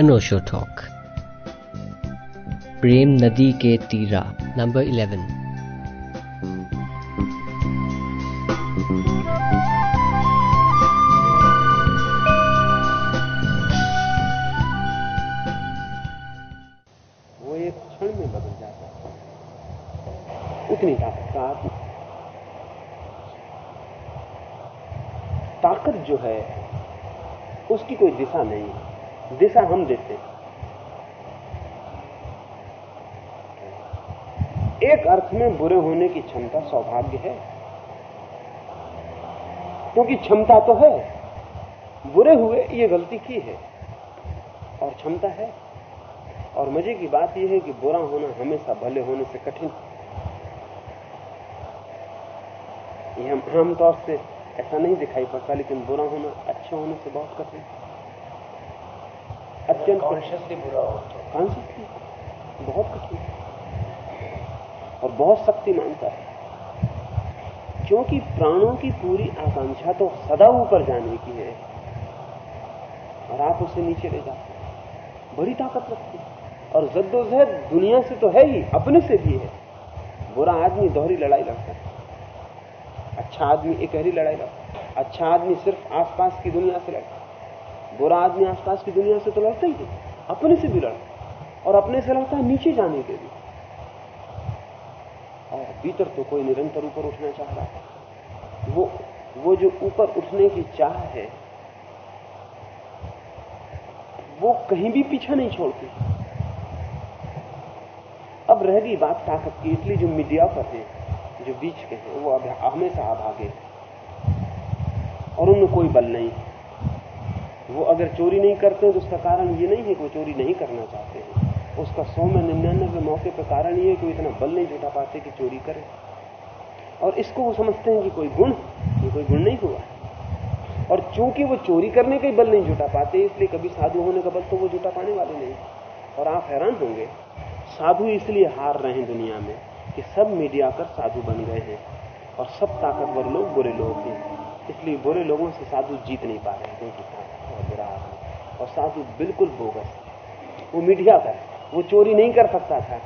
अनोशो talk प्रेम नदी के तीरा नंबर इलेवन वो एक क्षण में बदल जाता है। उतनी ताकत का ताकत जो है, उसकी कोई दिशा नहीं। है दिशा हम देते हैं। एक अर्थ में बुरे होने की क्षमता सौभाग्य है। क्योंकि क्षमता तो है। बुरे हुए, ये गलती की है। और क्षमता है। और मज़े की बात यह है कि बुरा होना हमेशा भले होने से कठिन। ये हम आमतौर से ऐसा नहीं दिखाई पड़ता, लेकिन बुरा होना अच्छे होने से बहुत कठिन। अत्यंत कॉन्शियसली बुरा हो। तो कॉन्शियसली बहुत कठिन और बहुत शक्ति मानता है। क्योंकि प्राणों की पूरी आकांक्षा तो सदा ऊपर जाने की है। और आप उसे नीचे ले जाते हैं। बड़ी ताकत रखती है। और जद्दोजहद दुनिया से तो है ही अपने से भी है। बुरा आदमी दोहरी लड़ाई लड़ता है। अच्छा आदमी एकहरी लड़ाई लड़ता है। अच्छा आदमी सिर्फ़ आसपास की दुनिया से लड़ता है। बुरा आदमी आसपास की दुनिया से तो लड़ता ही नहीं, अपने से भी लड़ता और अपने से लड़ता है नीचे जाने के लिए। और भीतर तो कोई निरंतर ऊपर उठना चाह रहा है। वो वो जो ऊपर उठने की चाह है, वो कहीं भी पीछा नहीं छोड़ती। अब रह गई बात ताकत की, इसलिए जो मीडिया पर है, जो बीच के हैं, वो हमेशा आभागे और उनमें कोई बल नहीं। वो अगर चोरी नहीं करते हैं तो उसका कारण ये नहीं है कि वो चोरी नहीं करना चाहते हैं। उसका सौ में निन्यानवे मौके पर कारण ये है कि वो इतना बल नहीं जुटा पाते कि चोरी करे। और इसको वो समझते हैं कि कोई गुण, ये कोई गुण नहीं हुआ और चूँकि वो चोरी करने का ही बल नहीं जुटा पाते, इसलिए कभी साधु होने का बल तो वो जुटा पाने वाले नहीं। और आप हैरान होंगे, साधु इसलिए हार रहे हैं दुनिया में कि सब मीडिया कर साधु बन गए हैं और सब ताकतवर लोग बुरे लोग हैं। इसलिए बुरे लोगों से साधु जीत नहीं पा रहे क्योंकि बुरा आदमी और साधु बिल्कुल बोगस। वो मीडिया का है। वो चोरी नहीं कर सकता था।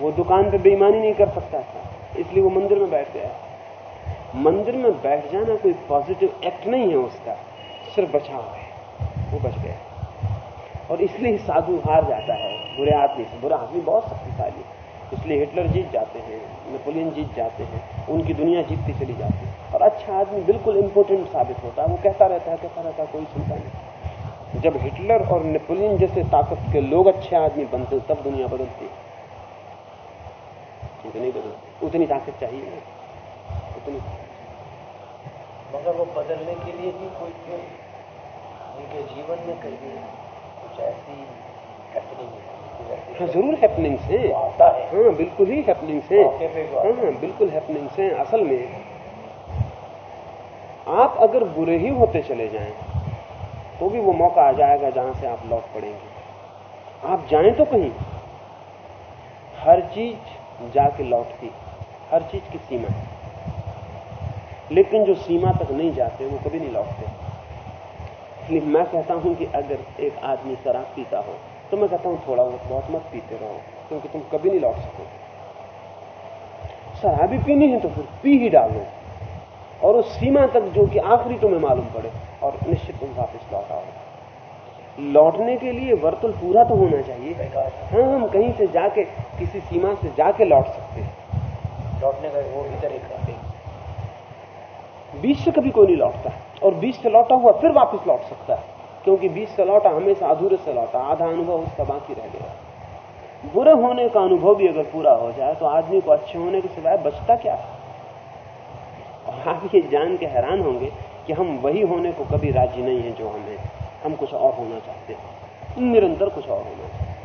वो दुकान पे बेईमानी नहीं कर सकता था। इसलिए वो मंदिर में बैठ गया। मंदिर में बैठ जाना कोई पॉजिटिव एक्ट नहीं है उसका। सिर्फ़ बचाव है। वो बच गया। और इसलिए साधु हार जाता है। बुरे आदमी से। बुरा आदमी बहुत शक्तिशाली इसलिए हिटलर जीत जाते हैं, नेपोलियन जीत जाते हैं, उनकी दुनिया जीतती चली जाती है। और अच्छा आदमी बिल्कुल इंपोर्टेंट साबित होता है, वो कहता रहता है, कहता रहता है, कोई चिंता नहीं। जब हिटलर और नेपोलियन जैसे ताकत के लोग अच्छे आदमी बनते तब दुनिया बदलती है। नहीं बदलती। उतनी ताकत चाहिए उतनी। मगर वो बदलने के लिए भी कोई उनके जीवन में कहीं कुछ ऐसी हाँ। ज़रूर हैपनिंग्स हैं। हाँ बिल्कुल ही हैपनिंग्स हैं। हाँ। हाँ बिल्कुल हैपनिंग्स हैं असल में। आप अगर बुरे ही होते चले जाएँ तो भी वो मौका आ जाएगा जहाँ से आप लौट पड़ेंगे। आप जाएँ तो कहीं। हर चीज़ जाके लौटती हर चीज़ की सीमा। है लेकिन जो सीमा तक नहीं जाते वो कभी नहीं लौटते। इसलिए मैं कहता हूँ कि अगर एक आदमी शराब पीता हो तो मैं कहता हूँ थोड़ा बहुत बहुत मत पीते रहो क्योंकि तुम कभी नहीं लौट सकोगे। शराबी पीनी है तो फिर पी ही डालो। और उस सीमा तक जो कि आखिरी तुम्हें मालूम पड़े और निश्चित तुम वापस लौट आओ। लौटने के लिए वर्तुल पूरा तो होना चाहिए। हाँ हम कहीं से जाके किसी सीमा से जाके लौट सकते हैं। लौटने का वो भीतर एक बीच से कभी कोई नहीं लौटता और बीच से लौटा हुआ फिर वापस लौट सकता है। क्योंकि बीच से लौटा हमेशा अधूरे से लौटा आधा अनुभव उसका बाकी रह गया। बुरे होने का अनुभव भी अगर पूरा हो जाए तो आदमी को अच्छे होने के सिवाय बचता क्या? है और आप ये जान के हैरान होंगे कि हम वही होने को कभी राज़ी नहीं है जो हम हैं। हम कुछ और होना चाहते हैं। निरंतर कुछ और होना चाहते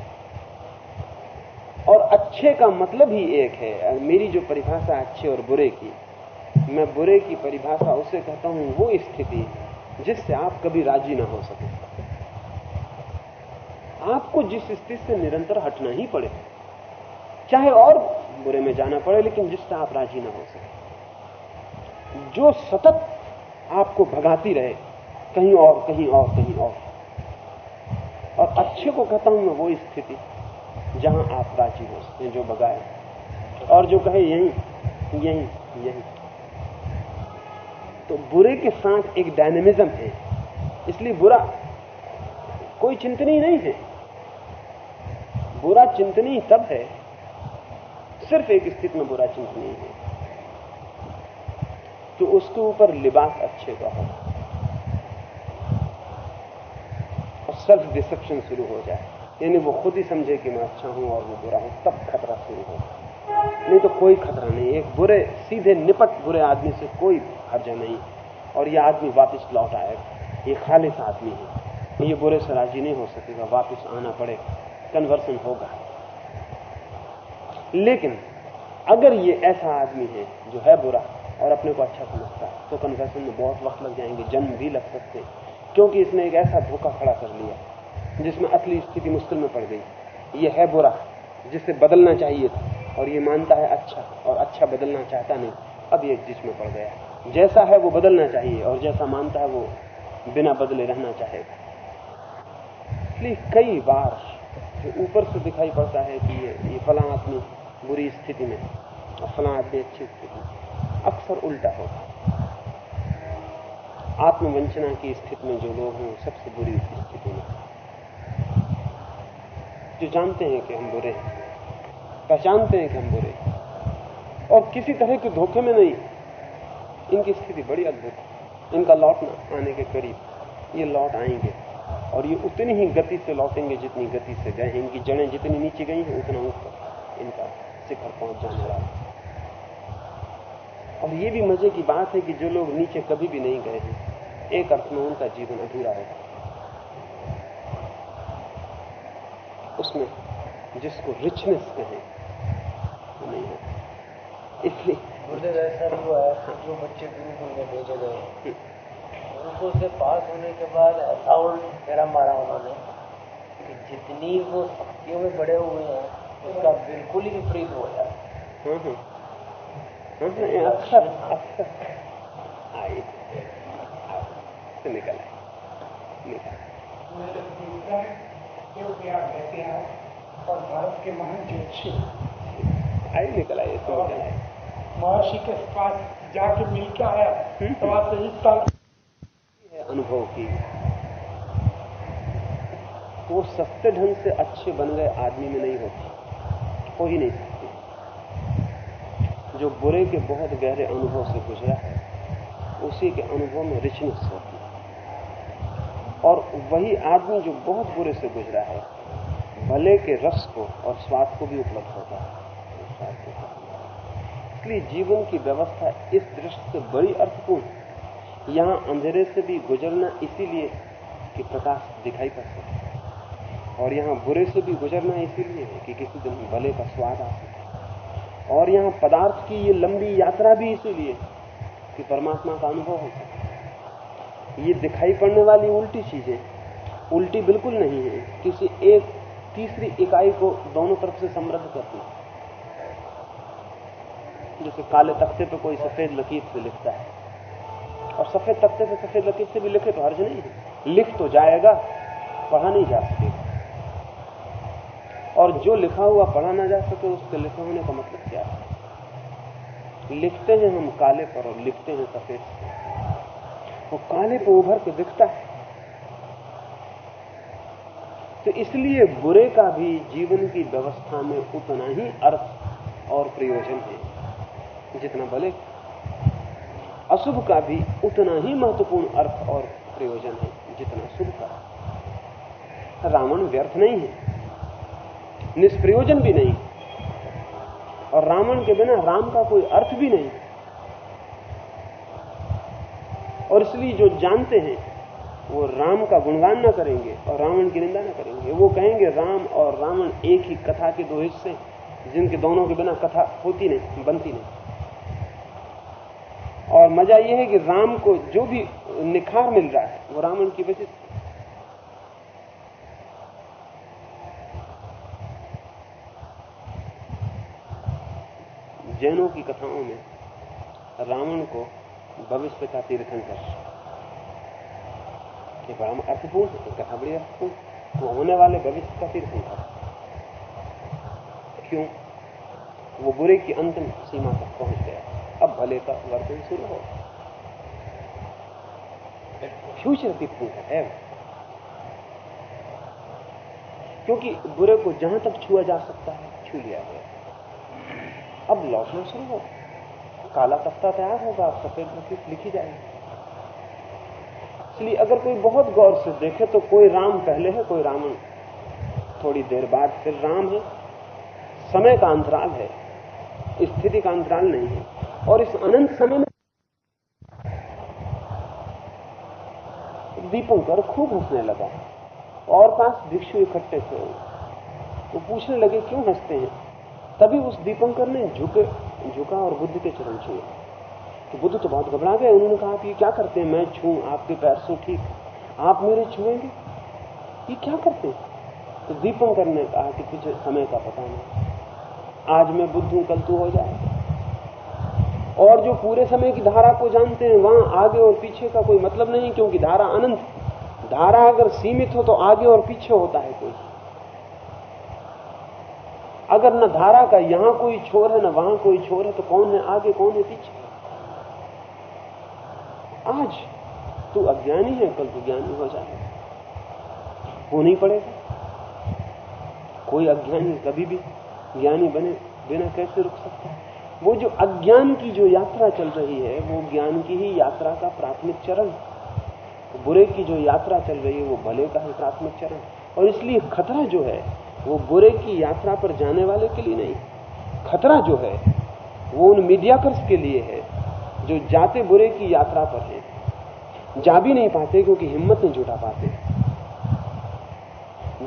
और अच्छे का मतलब ही एक है मेरी जो परिभाषा अच्छे और बुरे की, मैं बुरे की परिभाषा उसे कहता हूँ वो स्थिति जिससे आप कभी राज़ी ना हो सके। आपको जिस स्थिति से निरंतर हटना ही पड़े, चाहे और बुरे में जाना पड़े, लेकिन जिससे आप राज़ी ना हो सके। जो सतत आपको भगाती रहे, कहीं और कहीं और कहीं और। और अच्छे को कहता हूँ मैं वो स्थिति जहाँ आप राज़ी हो सकते जो भगाए और जो कहे यही यही यही। तो बुरे के साथ एक डायनेमिज्म है। इसलिए बुरा कोई चिंतनीय नहीं है। बुरा चिंतनीय तब है, सिर्फ़ एक स्थिति में बुरा चिंतनीय है तो उसके ऊपर लिबास अच्छे का हो। और सेल्फ डिसेप्शन शुरू हो जाए। यानी वो खुद ही समझे कि मैं अच्छा हूँ और वो बुरा हूँ, तब खतरा शुरू हो नहीं तो कोई खतरा नहीं एक बुरे, सीधे निपट बुरे आदमी से कोई हर्जा नहीं। और ये आदमी वापस लौट आएगा ये खालिश आदमी है। ये बुरे से राज़ी नहीं हो सकेगा। वापस आना पड़ेगा कन्वर्सन होगा। लेकिन अगर ये ऐसा आदमी है जो है बुरा और अपने को अच्छा समझता है तो कन्वर्सन में बहुत वक्त लग जाएँगे, जन्म भी लग सकते हैं। क्योंकि इसने एक ऐसा धोखा खड़ा कर लिया, जिसमें असली स्थिति मुश्किल में पड़ गई। ये है बुरा, जिसे बदलना चाहिए था। और ये मानता है अच्छा और अच्छा बदलना चाहता नहीं। अब ये जिस में पड़ गया। जैसा है वो बदलना चाहिए, और जैसा मानता है वो बिना बदले रहना चाहेगा। इसलिए कई बार ऊपर से दिखाई पड़ता है कि ये ये फला आदमी बुरी स्थिति में और फला आदमी अच्छी स्थिति में अक्सर उल्टा होता आत्मवंचना की स्थिति में जो लोग हैं सबसे बुरी स्थिति में जो जानते हैं कि हम बुरे हैं पहचानते हैं कि हम बुरे और किसी तरह के धोखे में नहीं। इनकी स्थिति बड़ी अद्भुत है। इनका लौटना आने के करीब ये लौट आएँगे। और ये उतनी ही गति से लौटेंगे जितनी गति से गए इनकी जड़ें जितनी नीचे गई हैं, उतना ऊपर इनका शिखर पहुँच जाने वाला और ये भी मज़े की बात है कि जो लोग नीचे कभी भी नहीं गए हैं, एक अर्थ में उनका जीवन अधूरा है। उसमें जिसको रिचनेस कहें है इसलिए। ऐसा हुआ जो बच्चे में भेजे गए। गुरुकुल से पास होने के बाद ऐसा उल्ट मेरा मारा उन्होंने कि जितनी वो शक्तियों में बड़े हुए हैं उसका बिल्कुल ही विपरीत हो जाए अक्सर अक्सर आई निकल आए। निकल और भारत के महान ज्योतिषी। आई निकल आए तो निकल आए। महर्षि के पास जाके मिल के आया सवा तेईस साल अनुभव की। वो सस्ते ढंग से अच्छे बन गए आदमी में नहीं होती। हो ही नहीं सकती। जो बुरे के बहुत गहरे अनुभव से गुजरा है उसी के अनुभव में रिचनेस होती है। और वही आदमी जो बहुत बुरे से गुजरा है भले के रस को और स्वाद को भी उपलब्ध होता है। इसलिए जीवन की व्यवस्था इस दृष्टि से बड़ी अर्थपूर्ण यहाँ अंधेरे से भी गुजरना इसीलिए कि प्रकाश दिखाई पड़ सके। और यहाँ बुरे से भी गुजरना इसीलिए है कि किसी दिन भले का स्वाद आ सके। और यहाँ पदार्थ की ये लंबी यात्रा भी इसीलिए कि परमात्मा का अनुभव हो सके। ये दिखाई पड़ने वाली उल्टी चीज़ें, उल्टी बिल्कुल नहीं है। किसी एक तीसरी इकाई को दोनों तरफ़ से समृद्ध करती है। जैसे काले तख्ते पे कोई सफ़ेद लकीर से लिखता है। और सफ़ेद तख्ते पे सफ़ेद लकीर से भी लिखे तो हर्ज नहीं है। लिख तो जाएगा, पढ़ा नहीं जा सकेगा। और जो लिखा हुआ पढ़ा ना जा सके, उसके लिखे होने का मतलब क्या है? लिखते हैं हम काले पर और लिखते हैं सफ़ेद से वो काले पर उभर के दिखता है। तो इसलिए बुरे का भी जीवन की व्यवस्था में उतना ही अर्थ और प्रयोजन है। जितना भले। अशुभ का भी उतना ही महत्वपूर्ण अर्थ और प्रयोजन है, जितना शुभ का। रावण व्यर्थ नहीं है, निष्प्रयोजन भी नहीं, और रावण के बिना राम का कोई अर्थ भी नहीं। और इसलिए जो जानते हैं, वो राम का गुणगान ना करेंगे और रावण की निंदा ना करेंगे। वो कहेंगे, राम और रावण एक ही कथा के दो हिस्से जिनके दोनों के बिना कथा होती नहीं, बनती नहीं। और मज़ा यह है कि राम को जो भी निखार मिल रहा है, वो रावण की वजह से। जैनों की कथाओं में रावण को भविष्य का तीर्थंकर ये बड़ा अर्थपूर्ण कथा बड़ी अर्थपूर्ण वो होने वाले भविष्य का फिर संकट क्यों? वो बुरे की अंतिम सीमा तक पहुँच गया अब भले का वर्तन शुरू हो। फ्यूचर की है। क्योंकि बुरे को जहाँ तक छुआ जा सकता है, छू लिया गया। अब लौटना शुरू हो। काला तख्ता तैयार होगा अब सफ़ेद लकीर लिखी जाएगी। इसलिए अगर कोई बहुत गौर से देखे तो कोई राम पहले है, कोई रावण। थोड़ी देर बाद फिर राम है। समय का अंतराल है। स्थिति का अंतराल नहीं है। और इस अनंत समय में दीपंकर खूब हंसने लगा। और पास भिक्षु इकट्ठे थे। वो पूछने लगे, क्यों हँसते हैं? तभी उस दीपंकर ने झुके, झुका और बुद्ध के चरण छुए। तो बुद्ध तो बहुत घबरा गए। उन्होंने कहा कि ये क्या करते हैं? मैं छू। आपके पैर से ठीक आप मेरे छुएँगे? ये क्या करते हैं? तो दीपंकर ने कहा कि तुझे समय का पता नहीं। आज मैं बुद्ध हूँ, कल तू हो जाए और जो पूरे समय की धारा को जानते हैं, वहाँ आगे और पीछे का कोई मतलब नहीं, क्योंकि धारा अनंत धारा अगर सीमित हो तो आगे और पीछे होता है कोई। अगर न धारा का यहाँ कोई छोर है, न वहाँ कोई छोर है तो कौन है आगे, कौन है पीछे? आज तू अज्ञानी है, कल तू ज्ञानी हो जाए वो नहीं पड़ेगा। कोई अज्ञानी कभी भी ज्ञानी बने, बिना कैसे रुक सकता है? वो जो अज्ञान की जो यात्रा चल रही है, वो ज्ञान की ही यात्रा का प्राथमिक चरण। बुरे की जो यात्रा चल रही है, वो भले का ही प्राथमिक चरण। और इसलिए खतरा जो है, वो बुरे की यात्रा पर जाने वाले के लिए नहीं। खतरा जो है, वो उन मीडियाकर्स के लिए है, जो जाते बुरे की यात्रा पर है। जा भी नहीं पाते क्योंकि हिम्मत नहीं जुटा पाते।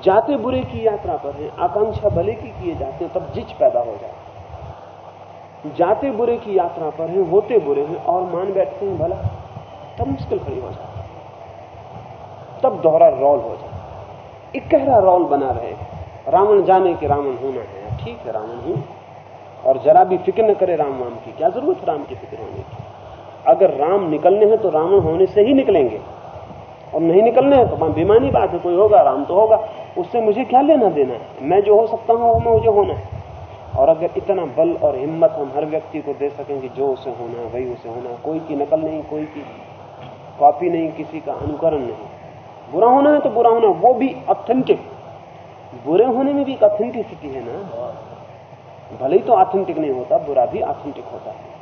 जाते बुरे की यात्रा पर है, आकांक्षा भले की किए जाते हैं, तब जिच पैदा हो जाए जाते बुरे की यात्रा पर है, होते बुरे हैं, और मान बैठते हैं, भला, तब मुश्किल खड़ी हो जाती तब दोहरा रोल हो एक गहरा रोल बना रहे रावण जाने के रावण होना है। ठीक है, रावण हूँ। और जरा भी फ़िक्र न करे राम वाम की। क्या ज़रूरत राम की फ़िक्र होने की? अगर राम निकलने हैं तो रावण होने से ही निकलेंगे। और नहीं निकलने हैं तो बेमानी बात है, कोई होगा, राम तो होगा। उससे मुझे क्या लेना देना है? मैं जो हो सकता हूँ, वो मुझे होना है। और अगर इतना बल और हिम्मत हम हर व्यक्ति को दे सकें कि जो उसे होना है, वही उसे होना है। कोई की नकल नहीं, कोई की कॉपी नहीं, किसी का अनुकरण नहीं। बुरा होना है तो बुरा होना, वो भी ऑथेंटिक बुरे होने में भी एक ऑथेंटिसिटी है ना। भले ही तो ऑथेंटिक नहीं होता, बुरा भी ऑथेंटिक होता है।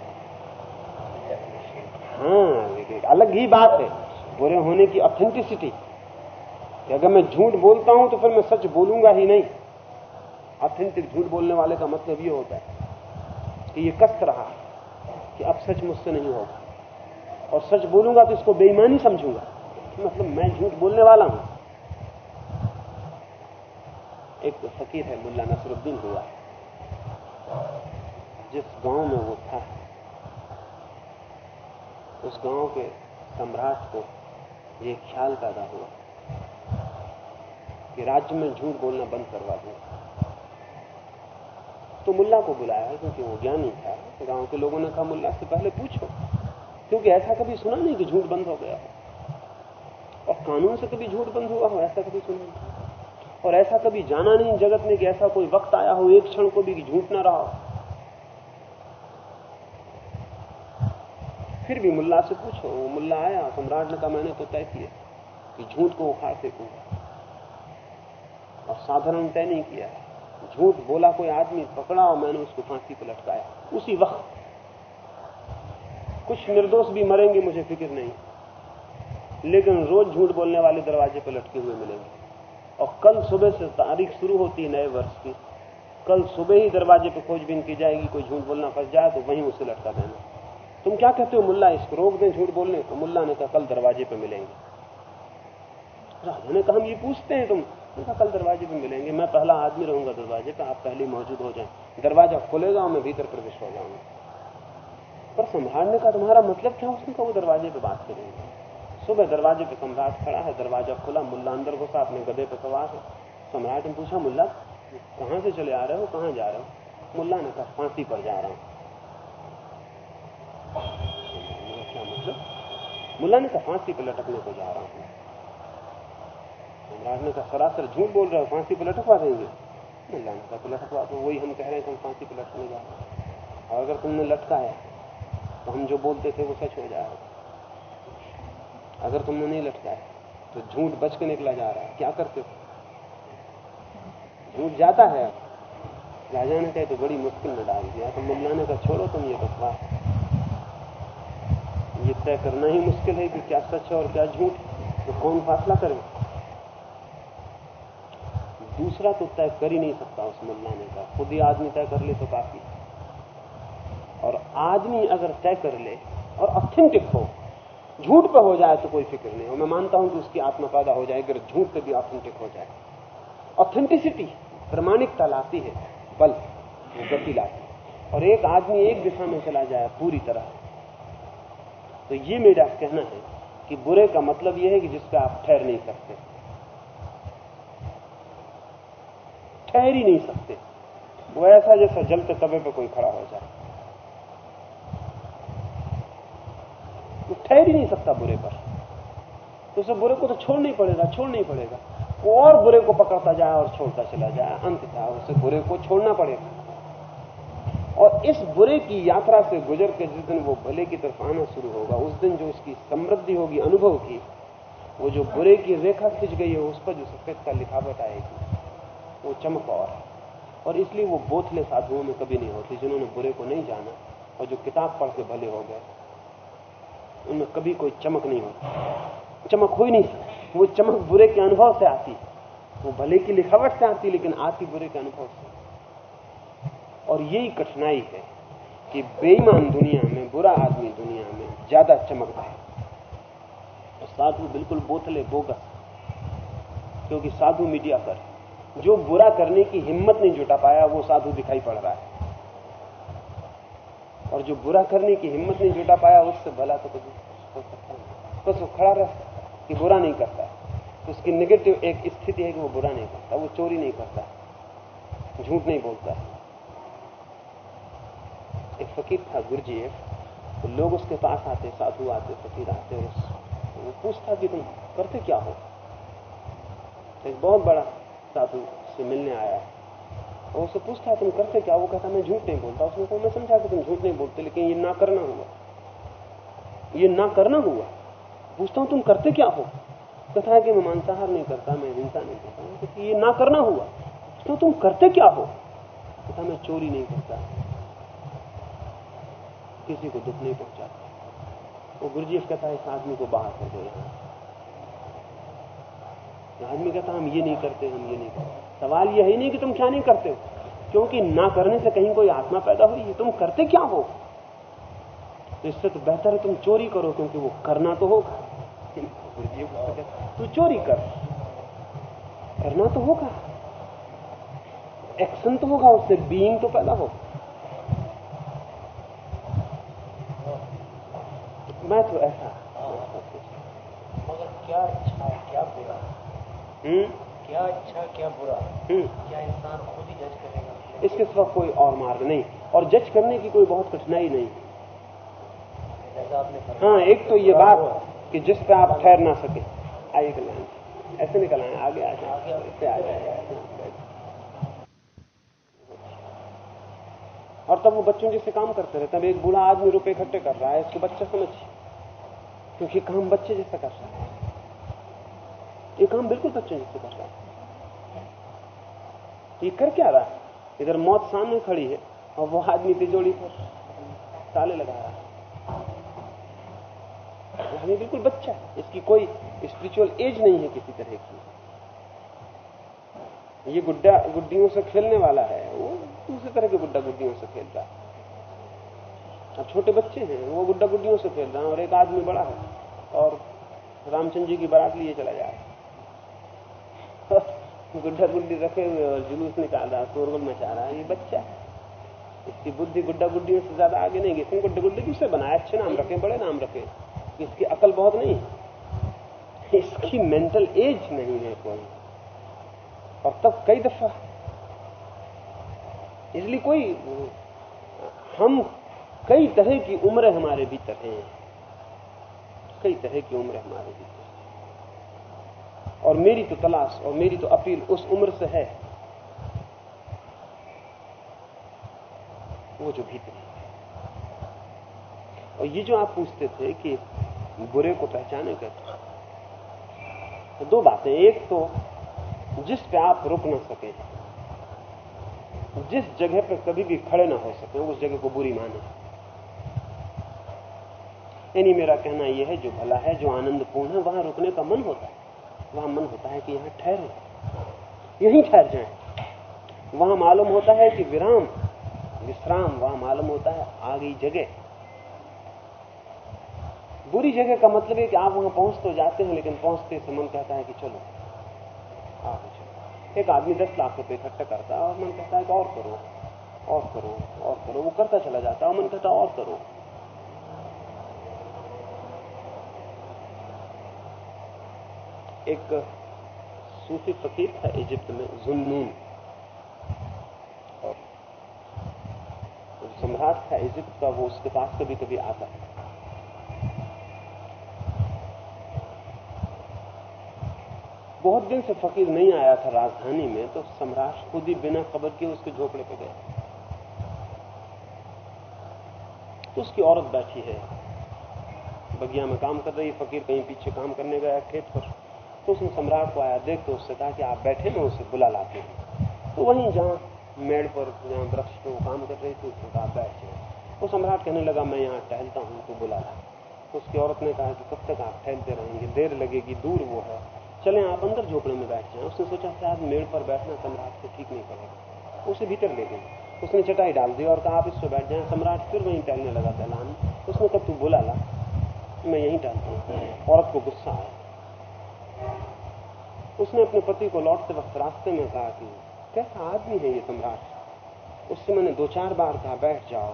हाँ अलग ही बात है। बुरे होने की ऑथेंटिसिटी अगर मैं झूठ बोलता हूँ तो फिर मैं सच बोलूँगा ही नहीं। ऑथेंटिक झूठ बोलने वाले का मतलब ये होता है कि ये कष्ट रहा कि अब सच मुझसे नहीं होगा। और सच बोलूँगा तो इसको बेईमानी समझूँगा। मतलब मैं झूठ बोलने वाला हूँ। एक तो फकीर है, मुल्ला नसरुद्दीन हुआ। जिस गाँव में वो था, उस गाँव के सम्राट को ये ख्याल पैदा हुआ कि राज्य में झूठ बोलना बंद करवा दूँ। तो मुल्ला को बुलाया, क्योंकि वो ज्ञानी था तो गाँव के लोगों ने कहा, मुल्ला से पहले पूछो। क्योंकि ऐसा कभी सुना नहीं कि झूठ बंद हो गया हो। और कानून से कभी झूठ बंद हुआ हो, ऐसा कभी सुना नहीं। और ऐसा कभी जाना नहीं जगत में कि ऐसा कोई वक्त आया हो, एक क्षण को भी झूठ ना रहा हो। फिर भी मुल्ला से पूछो वो मुल्ला आया, सम्राट ने कहा, मैंने तो तय किया कि झूठ को उखाड़ फेंकूँगा। और साधारण तय नहीं किया। झूठ बोला कोई आदमी, पकड़ा और मैंने उसको फांसी पर लटकाया। उसी वक्त कुछ निर्दोष भी मरेंगे, मुझे फ़िक्र नहीं। लेकिन रोज झूठ बोलने वाले दरवाजे पर लटके हुए मिलेंगे। और कल सुबह से तारीख शुरू होती है नए वर्ष की। कल सुबह ही दरवाजे पर खोजबीन की जाएगी, कोई झूठ बोलना फंस जाए तो वहीं उसे लटका देना। तुम क्या कहते हो मुल्ला, इसको रोक दें झूठ बोलने? तो मुल्ला ने कहा, कल दरवाजे पे मिलेंगे। राजा ने कहा, हम ये पूछते हैं तुम कहा कल दरवाजे पे मिलेंगे। मैं पहला आदमी रहूँगा दरवाजे पे, आप पहले मौजूद हो जाए। दरवाज़ा खुलेगा मैं भीतर प्रवेश हो जाऊँगा। पर सम्राट का तुम्हारा मतलब क्या उसने कहा वो दरवाजे पे बात करेंगे सुबह दरवाजे पे सम्राट खड़ा है, दरवाज़ा खुला, मुल्ला अंदर घुसा, अपने गधे पे सवार है। सम्राट ने पूछा, मुल्ला, कहाँ से चले आ रहे हो? कहाँ जा रहे हो? मुल्ला ने कहा, फांसी पर जा रहा हूँ। क्या मतलब मुल्ला ने कहा, फांसी पर लटकने को जा रहा हूँ। सम्राट ने कहा सरासर झूठ बोल रहे हो फांसी पर लटकवा देंगे कहा तो लटकवा दो वही हम कह रहे हैं हम फांसी पर लटकने जा रहे और अगर तुमने लटकाया तो हम जो बोलते थे वो सच हो जाएगा अगर तुमने नहीं लटकाया तो झूठ बच के निकला जा रहा है क्या करते हो झूठ जाता है राजा ने कहे तो बड़ी मुश्किल में डाल दिया तो मुल्ला ने कहा छोड़ो तुम ये बकवास ये तय करना ही मुश्किल है कि क्या सच है और क्या झूठ तो कौन फासला करे दूसरा तो तय कर ही नहीं सकता उस मुल्ला ने कहा। खुद ही आदमी तय कर ले तो काफ़ी। और आदमी अगर तय कर ले और ऑथेंटिक हो, झूठ पे हो जाए तो कोई फ़िक्र नहीं। हो मैं मानता हूँ कि उसकी आत्मा पैदा हो जाए अगर झूठ पे भी ऑथेंटिक हो जाए। ऑथेंटिसिटी प्रमाणिकता लाती है, बल, गति लाती है। और एक आदमी एक दिशा में चला जाए पूरी तरह। तो ये मेरा कहना है कि बुरे का मतलब यह है कि जिस पे आप ठहर नहीं सकते। ठहर ही नहीं सकते। वो ऐसा जैसा जलते तबे पे कोई खड़ा हो जाए। वो ठहर ही नहीं सकता बुरे पर। तो उसे बुरे को तो छोड़ना ही पड़ेगा, छोड़ना ही पड़ेगा। वो और बुरे को पकड़ता जाए और छोड़ता चला जाए, अंततः उसे बुरे को छोड़ना पड़ेगा। और इस बुरे की यात्रा से गुजर के जिस दिन वो भले की तरफ़ आना शुरू होगा, उस दिन जो उसकी समृद्धि होगी, अनुभव की, वो जो बुरे की रेखा खिंच गई है, उस पर जो सफ़ेद का लिखावट आएगी। वो चमक और है। और इसलिए वो बोथले साधुओं में कभी नहीं होती, जिन्होंने बुरे को नहीं जाना और जो किताब पढ़ के भले हो गए, उनमें कभी कोई चमक नहीं होती। चमक हो ही नहीं सकती। वो चमक बुरे के अनुभव से आती वो भले की लिखावट से आती लेकिन आती बुरे के अनुभव से। और यही कठिनाई है कि बेईमान दुनिया में, बुरा आदमी दुनिया में ज़्यादा चमकता है। और साधु बिल्कुल बोतले बोगस, क्योंकि साधु मीडिया पर जो बुरा करने की हिम्मत नहीं जुटा पाया, वो साधु दिखाई पड़ रहा है। और जो बुरा करने की हिम्मत नहीं जुटा पाया, उससे भला तो कभी हो सकता नहीं। बस वो खड़ा रह, कि बुरा नहीं करता। तो उसकी निगेटिव एक स्थिति है कि वो बुरा नहीं करता, वो चोरी नहीं करता, झूठ नहीं बोलता। एक फकीर था गुरजीएफ तो लोग उसके पास आते, साधु आते, फकीर आते, वो पूछता कि तुम करते क्या हो? एक बहुत बड़ा साधु से मिलने आया। और उससे पूछता, तुम करते क्या? वो कहता, मैं झूठ नहीं बोलता। उसने कहा, मैं समझा कि तुम झूठ नहीं बोलते, लेकिन ये ना करना हुआ। ये ना करना हुआ? पूछता हूँ, तुम करते क्या हो? है कि मैं मांसाहार नहीं करता, मैं हिंसा नहीं करता। क्योंकि ये ना करना हुआ। तो तुम करते क्या हो? कहता, मैं चोरी नहीं करता। किसी को दुख नहीं पहुंचाता। वो गुरुजीफ कहता है, इस आदमी को बाहर कर दो यहाँ। आदमी कहता हम ये नहीं करते, हम ये नहीं करते। सवाल यह ही नहीं कि तुम क्या नहीं करते हो? क्योंकि ना करने से कहीं कोई आत्मा पैदा हुई है तुम करते क्या हो? तो इससे तो बेहतर है तुम चोरी करो, क्योंकि वो करना तो होगा। तू चोरी कर। करना तो होगा। एक्शन तो होगा उससे बीइंग तो पैदा होगा मैं तो ऐसा। मगर क्या अच्छा हम्म क्या अच्छा क्या बुरा। हम्म। क्या इंसान खुद ही जज करेगा इसके सिवा कोई और मार्ग नहीं। और जज करने की कोई बहुत कठिनाई नहीं। आपने हाँ एक तो ये बात कि जिस पे आप ठहर ना सके आइए कल्याण। ऐसे निकल आए आगे आ जाए इससे आ जाए। और तब वो बच्चों जैसे काम करते रहे तब एक बूढ़ा आदमी रुपए इकट्ठे कर रहा है इसको बच्चा समझिए। क्योंकि काम बच्चे जैसा कर रहा है। ये काम बिल्कुल बच्चों जैसे कर रहा है ये कर क्या रहा है? इधर मौत सामने खड़ी है और वो आदमी तिजोड़ी पर ताले लगा रहा है। बिल्कुल बच्चा है। इसकी कोई स्पिरिचुअल एज नहीं है किसी तरह की। ये गुड्डा गुड्डियों से खेलने वाला है। वो दूसरे तरह के गुड्डा गुड्डियों से खेल रहा है। अब छोटे बच्चे हैं। वो गुड्डा गुड्डियों से खेल रहा है और एक आदमी बड़ा है और रामचंद्र जी की बारात लिए चला जा रहा है गुड्डा गुड्डी रखे हुए और जुलूस निकाल रहा शोरगुल मचा रहा है। ये बच्चा इसकी बुद्धि गुड्डा गुड्डियों से ज़्यादा आगे नहीं गुड्डा गुड्डी किससे बनाया? अच्छे नाम रखे, बड़े नाम रखे। इसकी अकल बहुत नहीं इसकी मेंटल एज नहीं है कोई। और तब कई दफ़ा। इसलिए कोई, हम कई तरह की उम्र हमारे भीतर हैं। कई तरह की उम्र हमारे भीतर। और मेरी तो तलाश और मेरी तो अपील उस उम्र से है। वो जो भीतर है। और ये जो आप पूछते थे कि बुरे को पहचाने कैसे? तो दो बातें एक तो जिस पे आप रुक ना सके, जिस जगह पर कभी भी खड़े ना हो सके, उस जगह को बुरी माने। यानी मेरा कहना यह है, जो भला है, जो आनंदपूर्ण है, वहाँ रुकने का मन होता है। वहाँ मन होता है कि यहाँ ठहरे। यहीं ठहर जाए। वहाँ मालूम होता है कि विराम, विश्राम वहाँ मालूम होता है आ गई जगह। बुरी जगह का मतलब है कि आप वहाँ पहुँच तो जाते हैं, लेकिन पहुँचते से मन कहता है कि चलो, आगे चलो। एक आदमी दस लाख रुपए इकट्ठा करता है और मन कहता है कि और करो और करो और करो। वो करता चला जाता है और मन कहता है और करो। एक सूफी फकीर था इजिप्त में, जुन्नून। और सम्राट था इजिप्त का, वो उसके पास कभी कभी आता बहुत दिन से फकीर नहीं आया था राजधानी में तो सम्राट खुद ही बिना खबर के उसके झोपड़े पे गए तो उसकी औरत बैठी है। बगिया में काम कर रही फकीर कहीं पीछे काम करने गया, खेत पर। तो उसने सम्राट को आया देख तो उससे कहा कि आप बैठे मैं उसे बुला लाते हैं। तो वहीं जहाँ मेड़ पर जहाँ वृक्ष पे वो काम कर रही थी, उसने कहा, बैठ जाए वो सम्राट कहने लगा, मैं यहाँ टहलता हूँ तो बुला ला। तो उसकी औरत ने कहा कि, कब तक आप टहलते रहेंगे? देर लगेगी, दूर वो है। चले, आप अंदर झोपड़े में बैठ जाए। उसने सोचा, शायद मेड़ पर बैठना सम्राट को ठीक नहीं करेगा उसे भीतर ले गई। उसने चटाई डाल दी और कहा, आप इससे बैठ जाए। सम्राट फिर वहीं टहलने लगा, दलान। उसने कब तू बुला ला, मैं यहीं टहलता हूँ। औरत को गुस्सा आया। उसने अपने पति को लौटते वक्त रास्ते में कहा कि, कैसा आदमी है ये सम्राट? उससे मैंने दो चार बार कहा, बैठ जाओ।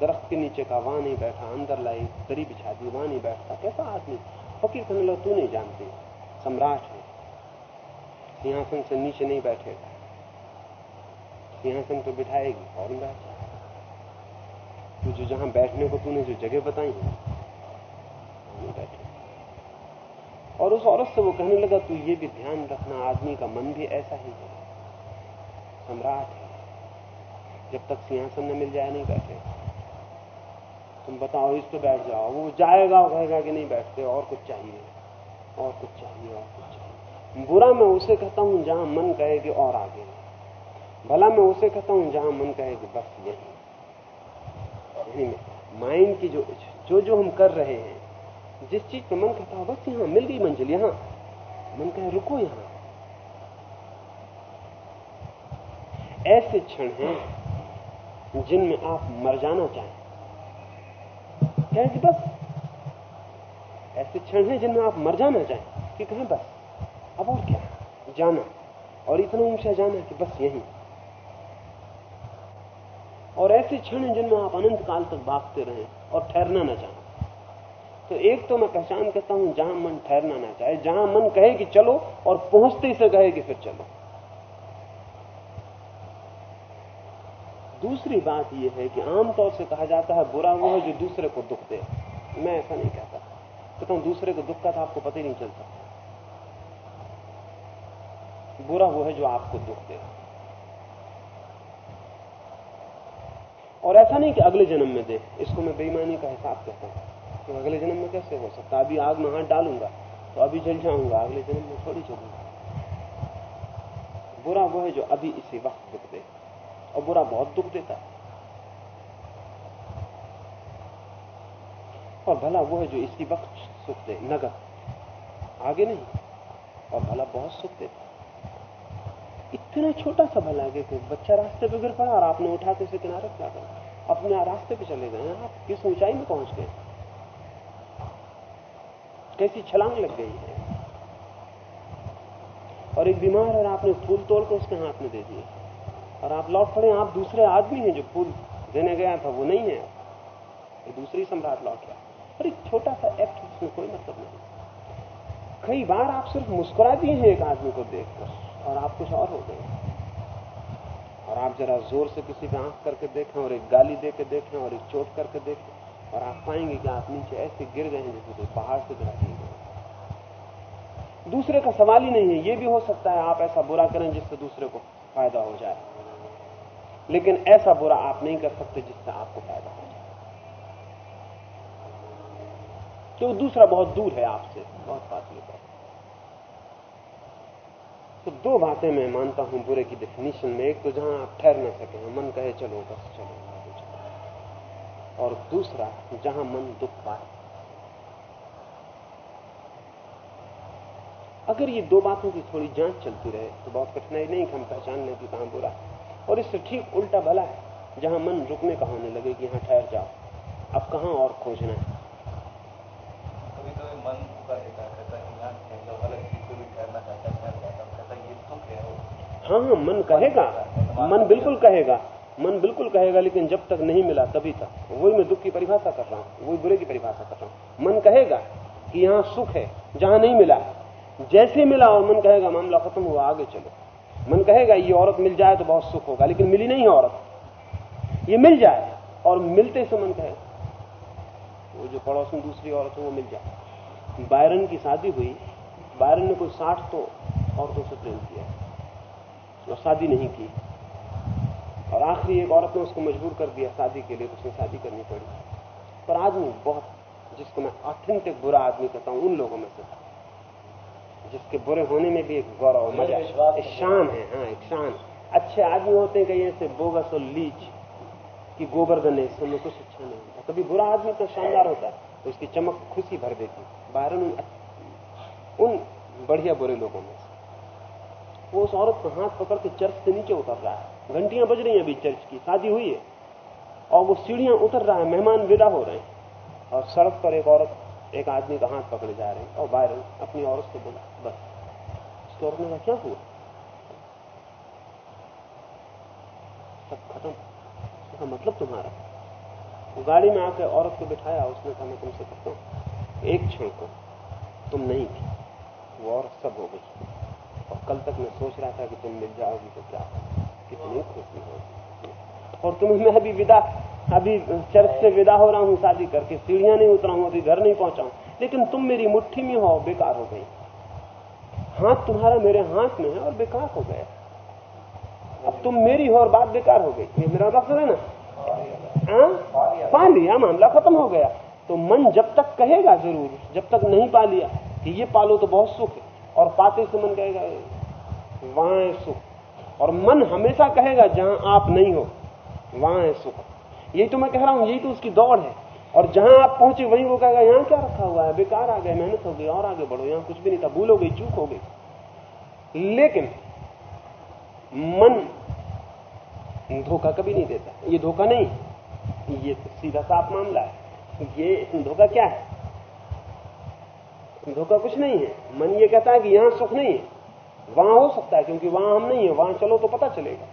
दरख्त के नीचे का वहाँ नहीं बैठा, अंदर लाई, दरी बिछा दी, वहाँ नहीं बैठता। कैसा आदमी? फकीर कहने लगा तू नहीं जानती। सम्राट है। सिंहासन से नीचे नहीं बैठेगा। सिंहासन पर बिठाएगी और बैठ तू जो जहाँ बैठने को तूने जो जगह बताई है बैठे और उस औरत से वो कहने लगा, तू ये भी ध्यान रखना, आदमी का मन भी ऐसा ही है। सम्राट है। जब तक सिंहासन न मिल जाए, नहीं बैठे। तुम बताओ, इस पे बैठ जाओ। वो जाएगा और कहेगा कि नहीं बैठते, और कुछ चाहिए। और कुछ चाहिए, और कुछ चाहिए। बुरा मैं उसे कहता हूँ, जहाँ मन कहे कि और आगे। भला मैं उसे कहता हूँ, जहाँ मन कहे कि बस यही। माइंड की जो जो जो हम कर रहे हैं जिस चीज़ पे मन कहता बस यहाँ, मिल गई मंजिल यहाँ। मन कहे, रुको यहाँ। ऐसे क्षण हैं, जिनमें आप मर जाना चाहें। कहें कि बस, ऐसे क्षण हैं, जिनमें आप मर जाना चाहें, कि कहें, बस, अब और क्या जाना। और इतना ऊँचा जाना कि बस यही। और ऐसे क्षण हैं, जिनमें आप अनंत काल तक भागते रहें और ठहरना ना चाहें। तो एक तो मैं पहचान करता हूँ, जहाँ मन ठहरना ना चाहे, जहाँ मन कहे कि चलो और पहुँचते से कहे कि फिर चलो। दूसरी बात यह है कि आमतौर से कहा जाता है, बुरा वो है जो दूसरे को दुख दे। मैं ऐसा नहीं कहता। कहता हूँ, दूसरे को दुख का तो आपको पता ही नहीं चल सकता बुरा वो है जो आपको दुख दे। और ऐसा नहीं कि अगले जन्म में दे, इसको मैं बेईमानी का हिसाब कहता हूँ। तो अगले जन्म में कैसे हो सकता अभी आग में हाथ डालूँगा तो अभी जल जाऊँगा, अगले जन्म में थोड़ी जलूँगा। बुरा वो है जो अभी इसी वक्त दुख दे और बुरा बहुत दुख देता है। और भला वो है जो इसी वक्त सुख दे, नगद। आगे नहीं, और भला बहुत सुख देता इतना छोटा सा भला कि बच्चा रास्ते पे गिर पड़ा और आपने उठा के उसे किनारे अपने रास्ते पे चले गए आप किस ऊंचाई में पहुँच गए? कैसी छलांग लग गई है। और एक बीमार है आपने फूल तोड़ के उसके हाथ में दे दिए। और आप लौट पड़े, आप दूसरे आदमी हैं जो फूल देने गया था, वो नहीं है। ये दूसरी सम्राट लौट गया और एक छोटा सा एक्ट उसमें कोई मतलब नहीं। कई बार आप सिर्फ़ मुस्कुरा दिए हैं एक आदमी को देखकर, और आप कुछ और हो गए। और आप जरा ज़ोर से किसी पे आँख करके देखें, और एक गाली दे के देखें, और एक चोट करके देखें। और आप पाएँगे कि आप नीचे ऐसे गिर गए हैं जैसे कोई पहाड़ से गिरा दिए गए दूसरे का सवाल ही नहीं है, ये भी हो सकता है आप ऐसा बुरा करें जिससे दूसरे को फ़ायदा हो जाए। लेकिन ऐसा बुरा आप नहीं कर सकते जिससे आपको फ़ायदा हो जाए। क्यों दूसरा बहुत दूर है आपसे, बहुत फासले पर तो दो बातें मैं मानता हूँ बुरे की डेफिनेशन में, एक तो जहाँ आप ठहर न सके मन कहे चलो, बस चलो। और दूसरा जहाँ मन दुख पाए। अगर ये दो बातों की थोड़ी जाँच चलती रहे तो बहुत कठिनाई नहीं कि हम पहचान लें कि कहाँ बुरा। है और इससे ठीक उल्टा भला है जहाँ मन रुकने का होने लगे कि यहाँ ठहर जाओ। अब कहाँ और खोजना है? कभी कभी मन चाहता है है। है हाँ हाँ मन कहेगा। मन बिल्कुल कहेगा। मन बिल्कुल कहेगा, लेकिन जब तक नहीं मिला तभी तक। वही मैं दुख की परिभाषा कर रहा हूँ, वही बुरे की परिभाषा कर रहा हूँ। मन कहेगा कि यहाँ सुख है, जहाँ नहीं मिला। जैसे मिला और मन कहेगा, मामला खत्म हुआ, आगे चलो। मन कहेगा, ये औरत मिल जाए तो बहुत सुख होगा, लेकिन मिली नहीं औरत। ये मिल जाए और मिलते से मन कहेगा वो जो पड़ोस में दूसरी औरत है, वो मिल जाए। बायरन की शादी हुई, बायरन ने कोई साठ तो औरतों से प्रेम किया और शादी नहीं की। और आखिरी एक औरत ने उसको मजबूर कर दिया शादी के लिए तो उसने शादी करनी पड़ी। पर आदमी बहुत जिसको मैं ऑथेंटिक बुरा आदमी कहता हूँ उन लोगों में से जिसके बुरे होने में भी एक गौरव मज़ा एक शान है हाँ एक शान। अच्छे आदमी होते हैं कहीं ऐसे बोगस और लीच कि गोबर गणेश में कुछ अच्छा नहीं होता। कभी बुरा आदमी तो शानदार होता है तो उसकी चमक खुशी भर देती बाहर उन, बढ़िया बुरे लोगों में वो उस औरत को हाथ पकड़ के चर्च से नीचे उतर रहा है। घंटियाँ बज रही हैं अभी चर्च की, शादी हुई है। और वो सीढ़ियाँ उतर रहा है, मेहमान विदा हो रहे हैं। और सड़क पर एक औरत, एक आदमी का हाथ पकड़े जा रहे हैं और बाहर अपनी औरत से बोला, बस। उसकी औरत ने कहा, क्या हुआ? सब खत्म। उसका मतलब तुम्हारा? वो गाड़ी में आकर औरत को बिठाया, उसने कहा, मैं तुमसे कहता हूँ, एक क्षण को तुम नहीं थी। वो औरत सब हो गई। और कल तक मैं सोच रहा था कि तुम मिल जाओगी तो क्या कितनी खुशी होगी और तुम्हें मैं अभी विदा, अभी चर्च से विदा हो रहा हूँ, शादी करके सीढ़ियाँ नहीं उतरा हूँ अभी घर नहीं पहुँचा हूँ लेकिन तुम मेरी मुट्ठी में हो, बेकार हो गई। हाथ तुम्हारा मेरे हाथ में है और बेकार हो गया। अब तुम मेरी हो और बात बेकार हो गई ये मेरा मतलब है ना? पा लिया, मामला खत्म हो गया। तो मन जब तक कहेगा ज़रूर, जब तक नहीं पा लिया कि ये पालो तो बहुत सुख है। और पाते से मन कहेगा, वहाँ, सुख। और मन हमेशा कहेगा, जहाँ आप नहीं हो, वहाँ है सुख। यही तो मैं कह रहा हूँ, यही तो उसकी दौड़ है। और जहाँ आप पहुँचे, वहीं वो कहेगा, यहाँ क्या रखा हुआ है? बेकार आ गए, मेहनत हो गई, और आगे बढ़ो, यहाँ कुछ भी नहीं था, भूल हो गई, चूक हो गई। लेकिन मन धोखा कभी नहीं देता। ये धोखा नहीं, ये सीधा साफ़ मामला है। ये धोखा क्या है? धोखा कुछ नहीं है। मन ये कहता है कि यहाँ सुख नहीं है। वहाँ हो सकता है, क्योंकि वहाँ हम नहीं है, वहाँ चलो तो पता चलेगा।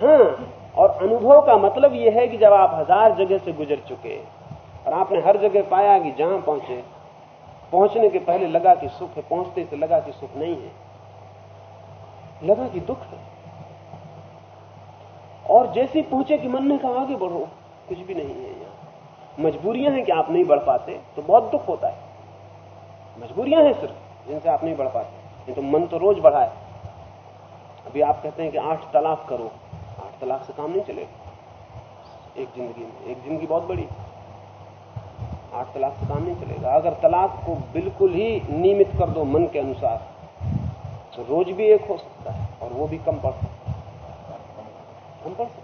हाँ और अनुभव का मतलब यह है कि जब आप हज़ार जगह से गुजर चुके और आपने हर जगह पाया कि जहाँ पहुँचे, पहुँचने के पहले लगा कि सुख है, पहुँचते से लगा कि सुख नहीं है। लगा कि दुख है। और जैसे पहुँचे कि मन ने कहा, आगे बढ़ो, कुछ भी नहीं है यहाँ। मजबूरियाँ हैं कि आप नहीं बढ़ पाते तो बहुत दुख होता है। मजबूरियाँ हैं सिर्फ़, जिनसे आप नहीं बढ़ पाते। नहीं तो मन तो रोज बढ़ा है। अभी आप कहते हैं कि आठ तलाक करो। आठ तलाक से काम नहीं चलेगा। एक ज़िंदगी में। एक ज़िंदगी बहुत बड़ी। आठ तलाक से काम नहीं चलेगा। अगर तलाक को बिल्कुल ही नियमित कर दो मन के अनुसार तो रोज भी एक हो सकता है और वो भी कम पड़ सकता है। कम पड़ सकता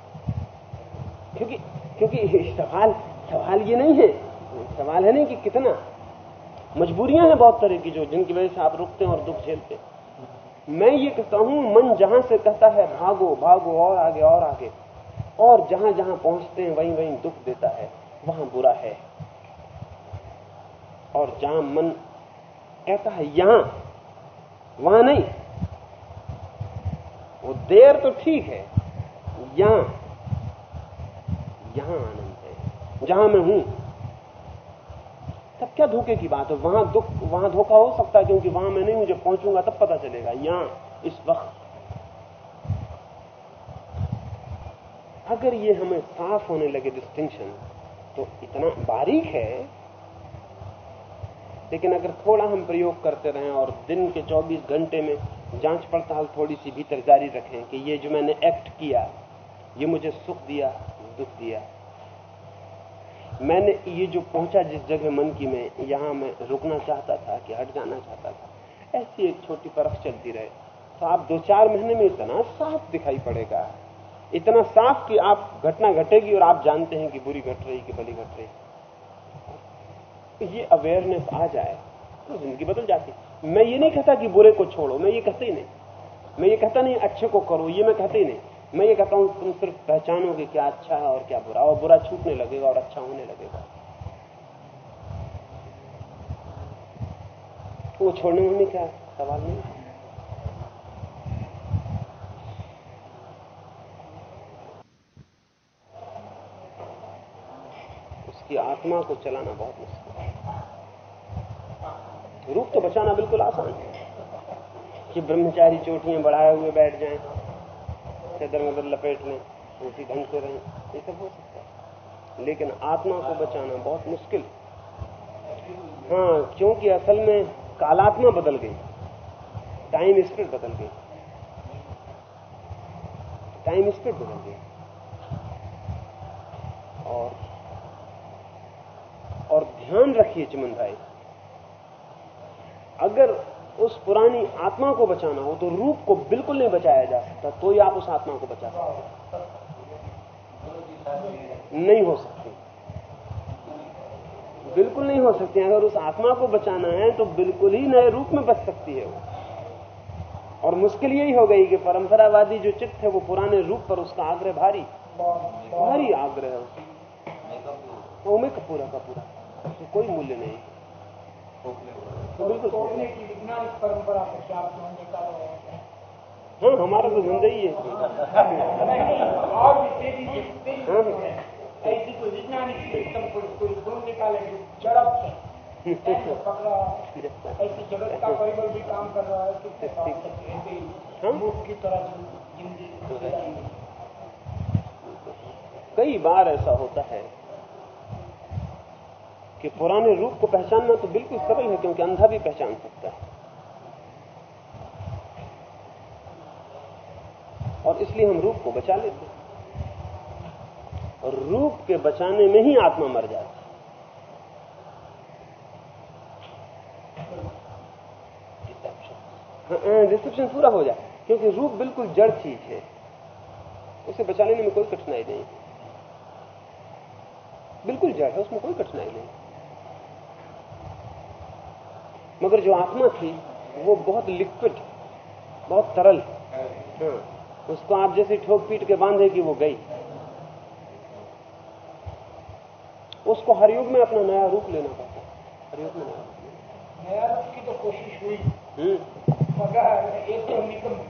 क्योंकि क्योंकि सवाल सवाल ये नहीं है। सवाल है नहीं कि कितना। मजबूरियाँ हैं बहुत तरह की जो, जिनकी वजह से आप रुकते हैं और दुख झेलते हैं। मैं ये कहता हूँ, मन जहाँ से कहता है, भागो भागो, और आगे और आगे। और जहाँ जहाँ पहुँचते हैं, वहीं वहीं दुख देता है, वहाँ बुरा है। और जहाँ मन कहता है, यहाँ, वहाँ नहीं, वो देर तो ठीक है, यहाँ यहाँ आनंद है। जहाँ मैं हूँ तब क्या धोखे की बात है? वहाँ दुख, वहाँ धोखा हो सकता है क्योंकि वहाँ मैं नहीं हूँ, जब पहुंचूँगा तब पता चलेगा। यहाँ, इस वक्त। अगर ये हमें साफ़ होने लगे डिस्टिंक्शन तो इतना बारीक है। लेकिन अगर थोड़ा हम प्रयोग करते रहें और दिन के 24 घंटे में जाँच पड़ताल थोड़ी सी भीतर जारी रखें कि ये जो मैंने एक्ट किया, ये मुझे सुख दिया, दुख दिया। मैंने ये जो पहुँचा जिस जगह मन की मैं, यहाँ मैं रुकना चाहता था कि हट जाना चाहता था, ऐसी एक छोटी परख चलती रहे। तो आप दो चार महीने में इतना साफ़ दिखाई पड़ेगा। इतना साफ़ कि आप घटना घटेगी और आप जानते हैं कि बुरी घट रही कि भली घट रही। ये अवेयरनेस आ जाए तो ज़िंदगी बदल जाती। मैं ये नहीं कहता कि बुरे को छोड़ो, मैं ये कहता ही नहीं। मैं ये कहता नहीं, अच्छे को करो, ये मैं कहता ही नहीं। मैं ये कहता हूँ, तुम सिर्फ़ पहचानोगे क्या अच्छा है और क्या बुरा और बुरा छूटने लगेगा और अच्छा होने लगेगा। वो छोड़ने होने क्या सवाल नहीं? उसकी आत्मा को चलाना बहुत मुश्किल है। रूप तो बचाना बिल्कुल आसान है कि ब्रह्मचारी चोटियाँ बढ़ाए हुए बैठ जाएँ। चदर मदर लपेट लें उसी ढंग से रहें, ये सब हो सकता है। लेकिन आत्मा को बचाना बहुत मुश्किल। हाँ क्योंकि असल में कालात्मा बदल गई, टाइम स्पीड बदल गई, टाइम स्पीड बदल गई। और और ध्यान रखिए चिमन भाई, अगर उस पुरानी आत्मा को बचाना हो तो रूप को बिल्कुल नहीं बचाया जा सकता तो ही आप उस आत्मा को बचा सकते नहीं हो सकती। बिल्कुल नहीं हो सकती। अगर उस आत्मा को बचाना है तो बिल्कुल ही नए रूप में बच सकती है वो। और मुश्किल यही हो गई कि परंपरावादी जो चित्त है वो पुराने रूप पर उसका आग्रह भारी भारी आग्रह है। वो में पूरा का पूरा तो कोई मूल्य नहीं। बिल्कुल तोड़ने की वैज्ञानिक परंपरा से क्या आप समझ निकाल रहे हैं हाँ हमारा तो धंधा ही है और भी तेज़ी से तेज़ी हाँ। से। ऐसी कोई वैज्ञानिक सिस्टम कोई कोई गुण निकालेगी जड़प से पकड़ा ऐसी जगत का परिबल भी काम कर रहा है ही हाँ। की तरह ज़िंदगी कई बार ऐसा होता है कि पुराने रूप को पहचानना तो बिल्कुल सरल है, क्योंकि अंधा भी पहचान सकता है। और इसलिए हम रूप को बचा लेते हैं। और रूप के बचाने में ही आत्मा मर जाती है। डिस्क्रिप्शन पूरा हो जाए, क्योंकि रूप बिल्कुल जड़ चीज़ है। उसे बचा लेने में कोई कठिनाई नहीं बिल्कुल जड़ है, उसमें कोई कठिनाई नहीं। मगर जो आत्मा थी वो बहुत लिक्विड बहुत तरल। हाँ उसको आप जैसे ठोक पीट के बांधे कि वो गई। उसको हर युग में अपना नया रूप लेना पड़ता है। हर युग में नया रूप नया रूप की तो कोशिश हुई। हम्म, मगर एक तो निकम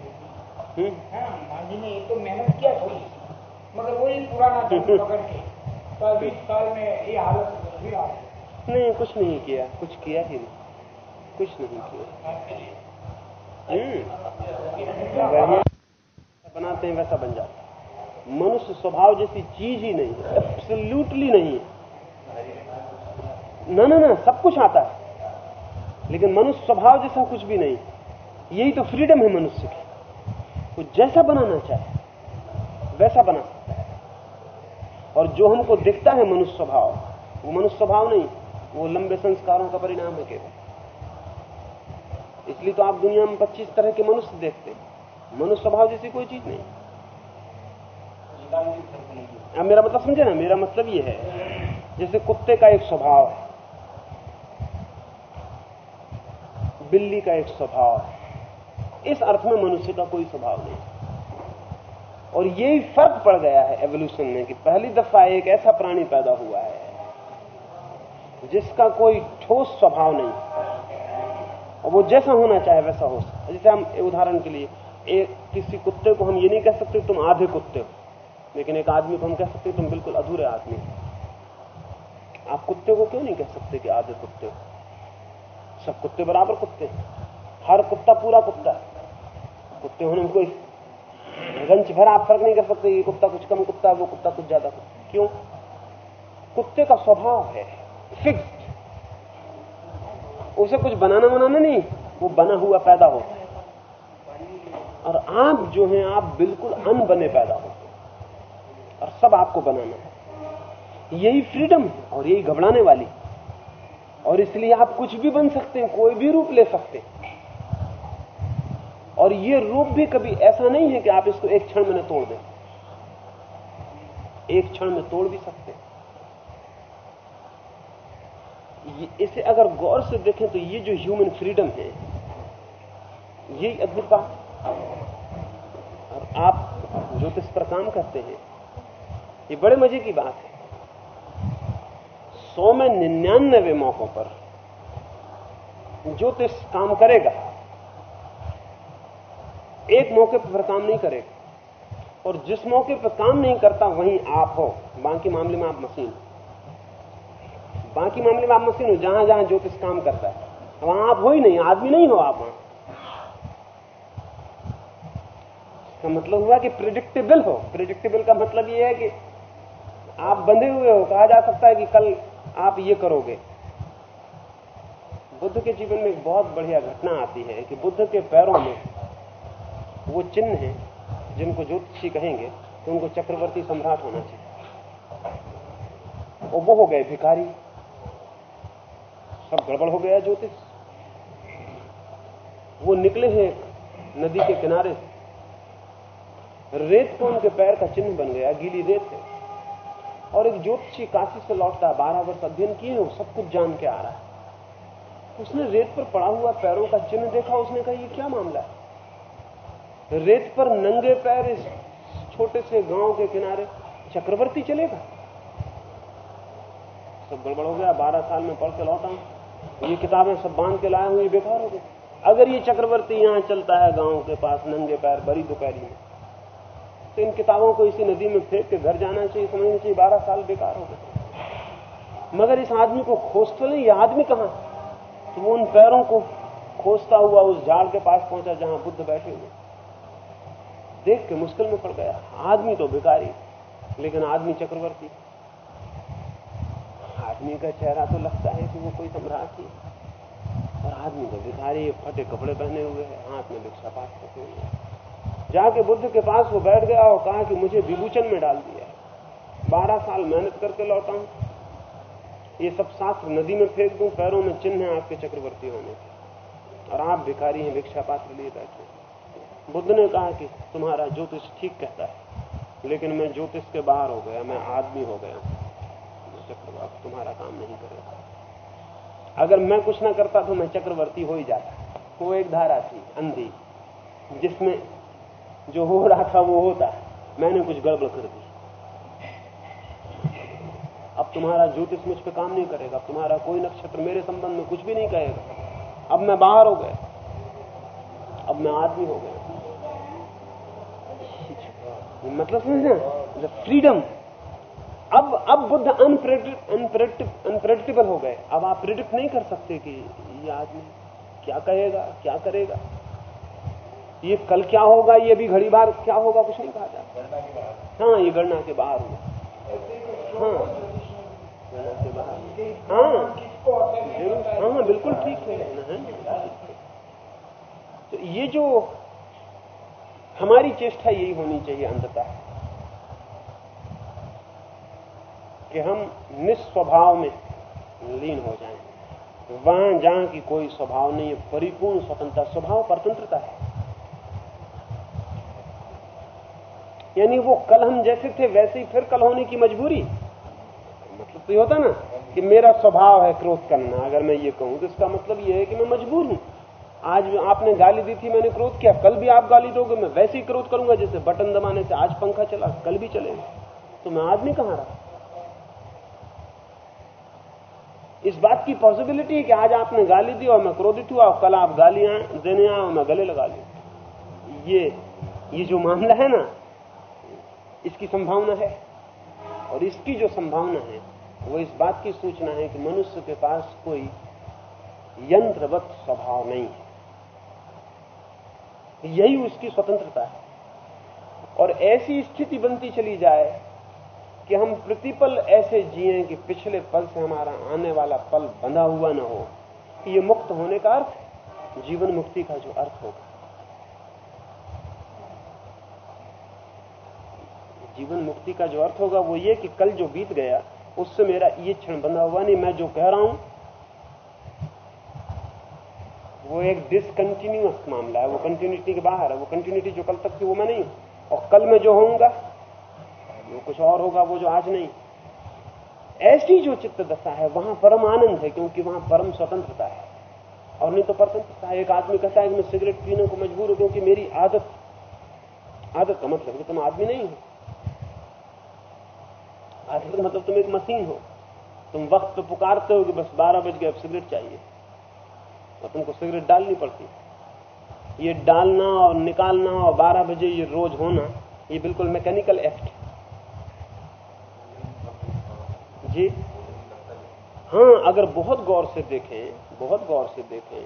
हम्म, हाँ ने एक तो मेहनत किया थोड़ी। मगर वही पुराना पकड़ के। तो बीस साल में ये हालत हुई नहीं कुछ नहीं किया। कुछ किया ही नहीं। कुछ नहीं किया। हम्म। बनाते हैं वैसा बन जाता है। मनुष्य स्वभाव जैसी चीज़ ही नहीं है एब्सोल्यूटली नहीं है। ना ना ना सब कुछ आता है। लेकिन मनुष्य स्वभाव जैसा कुछ भी नहीं। यही तो फ्रीडम है मनुष्य की। वो जैसा बनाना चाहे वैसा बना सकता है। और जो हमको दिखता है मनुष्य स्वभाव वो मनुष्य स्वभाव नहीं वो लंबे संस्कारों का परिणाम है केवल। इसलिए तो आप दुनिया में 25 तरह के मनुष्य देखते हैं। मनुष्य स्वभाव जैसी कोई चीज़ नहीं। अब मेरा मतलब समझे ना? मेरा मतलब ये है, जैसे कुत्ते का एक स्वभाव है, बिल्ली का एक स्वभाव है। इस अर्थ में मनुष्य का कोई स्वभाव नहीं। और यही फ़र्क पड़ गया है एवोल्यूशन में कि पहली दफ़ा एक ऐसा प्राणी पैदा हुआ है, जिसका कोई ठोस स्वभाव नहीं। और वो जैसा होना चाहे वैसा हो सकता जैसे हम उदाहरण के लिए, एक किसी कुत्ते को हम ये नहीं कह सकते तुम आधे कुत्ते हो, लेकिन एक आदमी को हम कह सकते तुम बिल्कुल अधूरे आदमी आप कुत्ते को क्यों नहीं कह सकते कि आधे कुत्ते हो? सब कुत्ते बराबर कुत्ते हर कुत्ता पूरा कुत्ता कुत्ते होने में कोई रंच भर आप फ़र्क नहीं कर सकते ये कुत्ता कुछ कम कुत्ता वो कुत्ता कुछ ज़्यादा कुत्ता क्यों? कुत्ते का स्वभाव है फिक्स्ड उसे कुछ बनाना बनाना नहीं, वो बना हुआ पैदा होता है। और आप जो हैं, आप बिल्कुल अन बने पैदा होते और सब आपको बनाना है। यही फ्रीडम और यही घबराने वाली। और इसलिए आप कुछ भी बन सकते हैं, कोई भी रूप ले सकते हैं। और ये रूप भी कभी ऐसा नहीं है कि आप इसको एक क्षण में न तोड़ दें। एक क्षण में तोड़ भी सकते हैं। इसे अगर गौर से देखें तो ये जो ह्यूमन फ्रीडम है, ये अद्भुत बात और आप ज्योतिष पर काम करते हैं, ये बड़े मज़े की बात है। सौ में निन्यानवे मौकों पर ज्योतिष काम करेगा। एक मौके पर काम नहीं करेगा। और जिस मौके पर काम नहीं करता, वहीं आप हो। बाकी मामले में आप मशीन बाकी मामले में आप मशीन हो, जहाँ जहाँ ज्योतिष काम करता है। वहाँ आप हो ही नहीं, आदमी नहीं हो आप वहाँ। इसका मतलब हुआ कि प्रिडिक्टेबल हो। प्रिडिक्टेबल का मतलब यह है कि आप बंधे हुए हो, कहा जा सकता है कि कल आप ये करोगे। बुद्ध के जीवन में एक बहुत बढ़िया घटना आती है कि बुद्ध के पैरों में वो चिन्ह है, जिनको ज्योतिषी कहेंगे तो उनको चक्रवर्ती सम्राट होना चाहिए। और वो हो गए भिखारी। सब गड़बड़ हो गया ज्योतिष वो निकले हैं नदी के किनारे। से रेत को उनके पैर का चिन्ह बन गया, गीली रेत है। और एक ज्योतिषी काशी से लौटता है, बारह वर्ष अध्ययन किए वो सब कुछ जान के आ रहा है। उसने रेत पर पड़ा हुआ पैरों का चिन्ह देखा, उसने कहा, ये क्या मामला है? रेत पर नंगे पैर इस छोटे से गाँव के किनारे चक्रवर्ती चलेगा। सब गड़बड़ हो गया, बारह साल में पढ़ के लौटा। हूँ ये किताबें सब बाँध के लाए हुए बेकार हो गए। अगर ये चक्रवर्ती यहाँ चलता है गाँव के पास, नंगे पैर, बड़ी दोपहरी में तो इन किताबों को इसी नदी में फेंक के घर जाना चाहिए, समझना चाहिए, बारह साल बेकार हो गए। मगर इस आदमी को खोज तो नहीं, ये आदमी कहाँ? तो वो उन पैरों को खोजता हुआ उस झाड़ के पास पहुँचा जहाँ बुद्ध बैठे हुए। देख के मुश्किल में पड़ गया। आदमी तो भिकारी लेकिन आदमी चक्रवर्ती। आदमी का चेहरा तो लगता है कि वो कोई सम्राट ही और आदमी तो भिखारी, फटे कपड़े पहने हुए हैं, हाथ में भिक्षा पास करते हुए। जाके बुद्ध के पास वो बैठ गया और कहा कि मुझे विभूचन में डाल दिया है। बारह साल मेहनत करके लौटा हूँ। ये सब शास्त्र नदी में फेंक दूँ, पैरों में चिन्ह है आपके चक्रवर्ती होने के। और आप भिखारी हैं, भिक्षा पात्र लिए बैठे बुद्ध ने कहा कि तुम्हारा ज्योतिष ठीक कहता है, लेकिन मैं ज्योतिष के बाहर हो गया, मैं आदमी हो गया चक्रवर्ती तुम्हारा काम नहीं करेगा। अगर मैं कुछ ना करता तो मैं चक्रवर्ती हो ही जाता। वो एक धारा थी, अंधी, जिसमें जो हो रहा था वो होता। मैंने कुछ गड़बड़ कर दी। अब तुम्हारा ज्योतिष मुझ पर काम नहीं करेगा। तुम्हारा कोई नक्षत्र मेरे संबंध में कुछ भी नहीं कहेगा। अब मैं बाहर हो गया। अब मैं आदमी हो गया। मतलब समझना फ्रीडम अब अब बुद्ध अनप्रेडिक्टेबल हो गए। अब आप प्रिडिक्ट नहीं कर सकते कि ये आदमी क्या कहेगा, क्या करेगा। ये कल क्या होगा, ये भी घड़ी बार क्या होगा, कुछ नहीं कहा जाता। हाँ ये गणना के बाहर हुआ। हाँ। गणना के बाहर हाँ। हाँ हाँ बिल्कुल ठीक है। तो ये जो हमारी चेष्टा यही होनी चाहिए अंततः। कि हम निस्वभाव में लीन हो जाएँ। वहाँ जहाँ की कोई स्वभाव नहीं है, परिपूर्ण स्वतंत्रता, स्वभाव परतंत्रता है। यानी वो कल हम जैसे थे, वैसे ही फिर कल होने की मजबूरी। मतलब तो ये होता ना कि मेरा स्वभाव है क्रोध करना। अगर मैं ये कहूँ तो इसका मतलब ये है कि मैं मजबूर हूँ। आज आपने गाली दी थी, मैंने क्रोध किया। कल भी आप गाली दोगे, मैं वैसे ही क्रोध करूँगा, जैसे बटन दबाने से आज पंखा चला, कल भी चलेगा। तो मैं आदमी कहाँ रहा? इस बात की पॉसिबिलिटी है कि आज आपने गाली दी और मैं क्रोधित हुआ और कल आप गालियाँ देने आए और मैं गले लगा लू ये ये जो मामला है ना, इसकी संभावना है। और इसकी जो संभावना है, वो इस बात की सूचना है कि मनुष्य के पास कोई यंत्रवत स्वभाव नहीं है। यही उसकी स्वतंत्रता है। और ऐसी स्थिति बनती चली जाए कि हम प्रतिपल ऐसे जिए कि पिछले पल से हमारा आने वाला पल बंधा हुआ ना हो। ये मुक्त होने का अर्थ जीवन मुक्ति का जो अर्थ होगा। जीवन मुक्ति का जो अर्थ होगा वो ये कि कल जो बीत गया, उससे मेरा ये क्षण बंधा हुआ नहीं। मैं जो कह रहा हूँ, वो एक डिसकंटिन्यूअस मामला है। वो कंटिन्यूटी के बाहर है। वो कंटिन्यूटी जो कल तक थी वो मैं नहीं और कल मैं जो होऊँगा वो कुछ और होगा, वो जो आज नहीं। ऐसी जो चित्त दशा है, वहाँ परम आनंद है, क्योंकि वहाँ परम स्वतंत्रता है। और नहीं तो स्वतंत्रता एक आदमी कहता है कि मैं सिगरेट पीने को मजबूर हूँ, क्योंकि मेरी आदत आदत का मतलब तुम आदमी नहीं हो। आदत का मतलब तुम एक मशीन हो। तुम वक्त पे पुकारते हो कि बस बारह बज गए, अब सिगरेट चाहिए। और तुमको सिगरेट डालनी पड़ती ये डालना और निकालना और बारह बजे ये रोज होना, ये बिल्कुल मैकेनिकल एक्ट है। जी। हाँ अगर बहुत गौर से देखें, बहुत गौर से देखें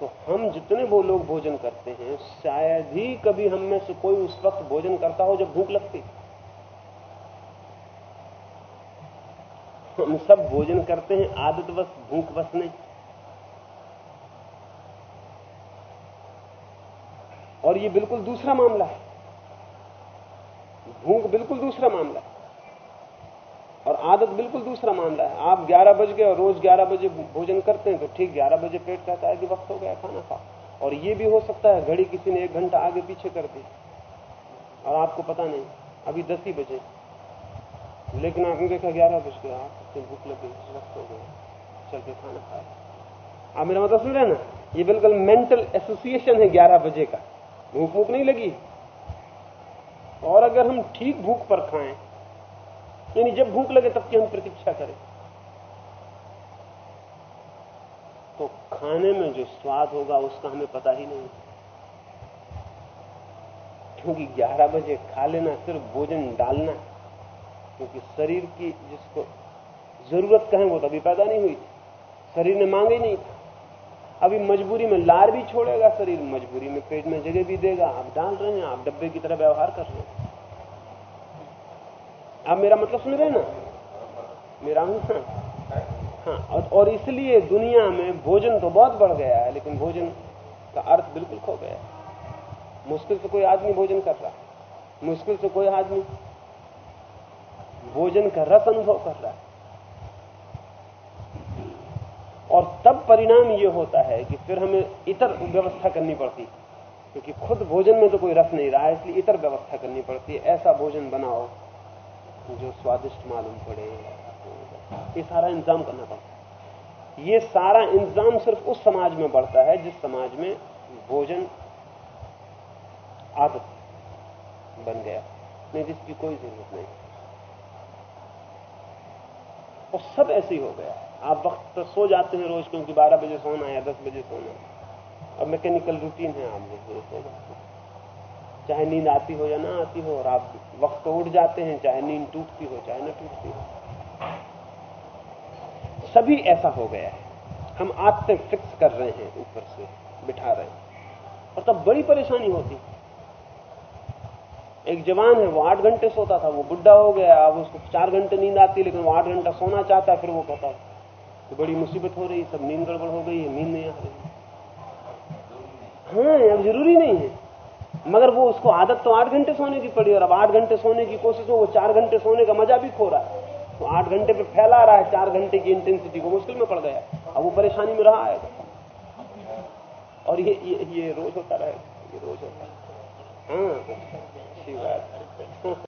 तो हम जितने वो लोग भोजन करते हैं, शायद ही कभी हम में से कोई उस वक्त भोजन करता हो जब भूख लगती। हम सब भोजन करते हैं, आदत बस, भूख बस नहीं। और ये बिल्कुल दूसरा मामला है। भूख बिल्कुल दूसरा मामला है। और आदत बिल्कुल दूसरा मामला है। आप 11 बज गए और रोज 11 बजे भोजन करते हैं तो ठीक 11 बजे पेट कहता है कि वक्त हो गया खाना खा। और ये भी हो सकता है, घड़ी किसी ने एक घंटा आगे पीछे कर दी। और आपको पता नहीं, अभी दस ही बजे। लेकिन आपने देखा ग्यारह बज गया आपको भूख लग वक्त हो गया, चल के खाना खाया आप मेरा मतलब सुन रहे ना? ये बिल्कुल मेंटल एसोसिएशन है ग्यारह बजे का। भूख भूख नहीं लगी। और अगर हम ठीक भूख पर खाएँ यानी जब भूख लगे तब की हम प्रतीक्षा करें। तो खाने में जो स्वाद होगा उसका हमें पता ही नहीं। क्योंकि 11 बजे खा लेना, सिर्फ़ भोजन डालना, क्योंकि शरीर की जिसको ज़रूरत कहें वो तभी पैदा नहीं हुई। थी शरीर ने मांगे ही नहीं था। अभी मजबूरी में लार भी छोड़ेगा, शरीर मजबूरी में पेट में जगह भी देगा। आप डाल रहे हैं, आप डब्बे की तरह व्यवहार कर रहे हैं। आप मेरा मतलब सुन रहे ना? मेरा हाँ? हाँ। और, इसलिए दुनिया में भोजन तो बहुत बढ़ गया है लेकिन भोजन का अर्थ बिल्कुल खो गया मुश्किल से कोई आदमी भोजन कर रहा है। मुश्किल से कोई आदमी भोजन का रस अनुभव कर रहा है। और तब परिणाम यह होता है कि फिर हमें इतर व्यवस्था करनी पड़ती क्योंकि खुद भोजन में तो कोई रस नहीं रहा है इसलिए इतर व्यवस्था करनी पड़ती है। ऐसा भोजन बनाओ। जो स्वादिष्ट मालूम पड़े ये सारा इंतज़ाम करना पड़ता। ये सारा इंतज़ाम सिर्फ़ उस समाज में बढ़ता है जिस समाज में भोजन आदत बन गया। नहीं, जिसकी कोई ज़रूरत नहीं। और सब ऐसे ही हो गया। आप वक्त पर सो जाते हैं रोज, क्योंकि 12 बजे सोना है 10 बजे सोना है। और मैकेनिकल रूटीन है, आप लोग सो जाते हैं। चाहे नींद आती हो या ना आती हो, और आप वक्त तो उठ जाते हैं, चाहे नींद टूटती हो, चाहे ना टूटती हो। सभी ऐसा हो गया है। हम आते फिक्स कर रहे हैं, ऊपर से बिठा रहे हैं। और तब बड़ी परेशानी होती। एक जवान है, वो आठ घंटे सोता था, वो बुढ़ा हो गया, अब उसको चार घंटे नींद आती, लेकिन वो आठ घंटा सोना चाहता है, फिर वो कहता तो बड़ी मुसीबत हो रही सब नींद गड़बड़ हो गई है, नींद नहीं आ रही हाँ अब ज़रूरी नहीं है। मगर वो उसको आदत तो आठ घंटे सोने की पड़ी और अब आठ घंटे सोने की कोशिश में वो चार घंटे सोने का मज़ा भी खो रहा है। तो आठ घंटे पे फैला रहा है चार घंटे की इंटेंसिटी को मुश्किल में पड़ गया अब वो परेशानी में रहा है। और ये ये, ये रोज होता रहेगा ये रोज होता है हाँ अच्छी बात